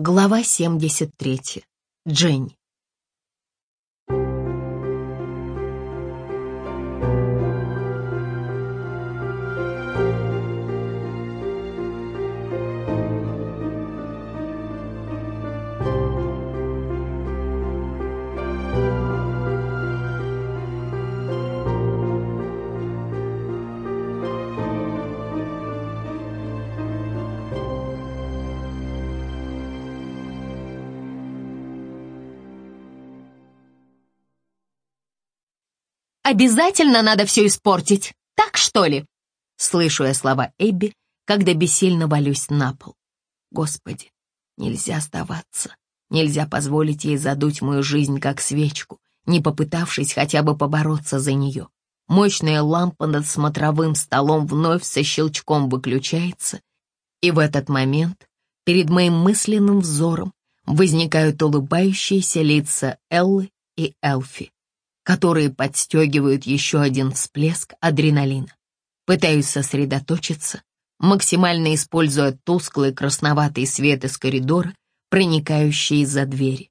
Глава 73. Дженни. Обязательно надо все испортить, так что ли?» Слышу я слова Эбби, когда бессильно валюсь на пол. Господи, нельзя сдаваться. Нельзя позволить ей задуть мою жизнь как свечку, не попытавшись хотя бы побороться за нее. Мощная лампа над смотровым столом вновь со щелчком выключается, и в этот момент перед моим мысленным взором возникают улыбающиеся лица Эллы и Элфи которые подстегивают еще один всплеск адреналина. Пытаюсь сосредоточиться, максимально используя тусклый красноватый свет из коридора, проникающий из-за двери.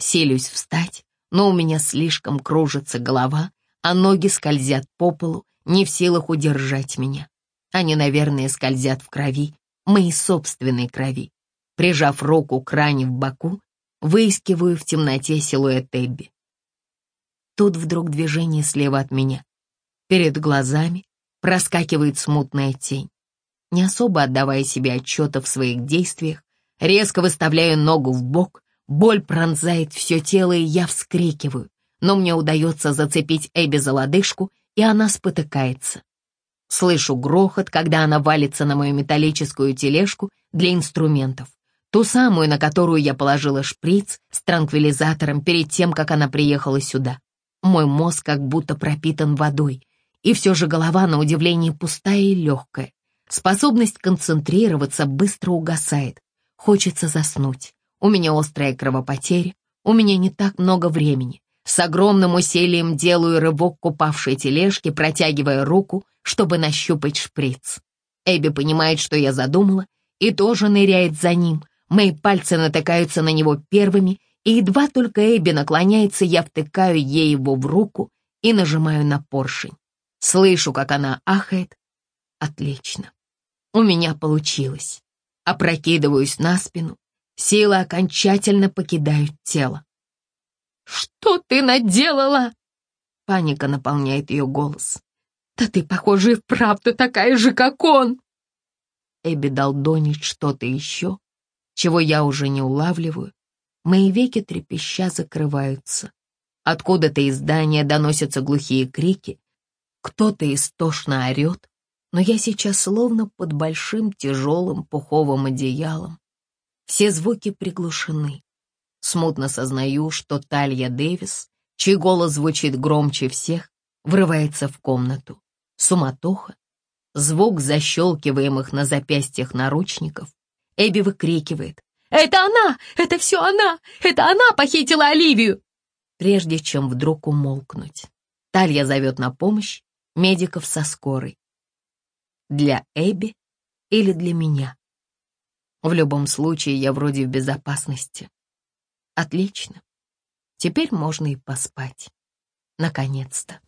Селюсь встать, но у меня слишком кружится голова, а ноги скользят по полу, не в силах удержать меня. Они, наверное, скользят в крови, моей собственной крови. Прижав руку к ране в боку, выискиваю в темноте силуэт Эбби. Тут вдруг движение слева от меня. Перед глазами проскакивает смутная тень. Не особо отдавая себе отчета в своих действиях, резко выставляю ногу в бок, боль пронзает все тело, и я вскрикиваю. Но мне удается зацепить Эбби за лодыжку, и она спотыкается. Слышу грохот, когда она валится на мою металлическую тележку для инструментов, ту самую, на которую я положила шприц с транквилизатором перед тем, как она приехала сюда. Мой мозг как будто пропитан водой, и все же голова на удивление пустая и легкая. Способность концентрироваться быстро угасает. Хочется заснуть. У меня острая кровопотеря, у меня не так много времени. С огромным усилием делаю рывок к упавшей тележке, протягивая руку, чтобы нащупать шприц. Эбби понимает, что я задумала, и тоже ныряет за ним. Мои пальцы натыкаются на него первыми, и едва только Эбби наклоняется, я втыкаю ей его в руку и нажимаю на поршень. Слышу, как она ахает. Отлично. У меня получилось. Опрокидываюсь на спину. Силы окончательно покидают тело. «Что ты наделала?» Паника наполняет ее голос. «Да ты, похоже, и вправду такая же, как он!» Эбби долдонит что-то еще, чего я уже не улавливаю, Мои веки трепеща закрываются. Откуда-то из здания доносятся глухие крики. Кто-то истошно орет, но я сейчас словно под большим тяжелым пуховым одеялом. Все звуки приглушены. Смутно сознаю, что Талья Дэвис, чей голос звучит громче всех, врывается в комнату. Суматоха, звук защелкиваемых на запястьях наручников. Эбби выкрикивает это она! Это все она! Это она похитила Оливию!» Прежде чем вдруг умолкнуть, Талья зовет на помощь медиков со скорой. Для Эбби или для меня? В любом случае, я вроде в безопасности. Отлично. Теперь можно и поспать. Наконец-то.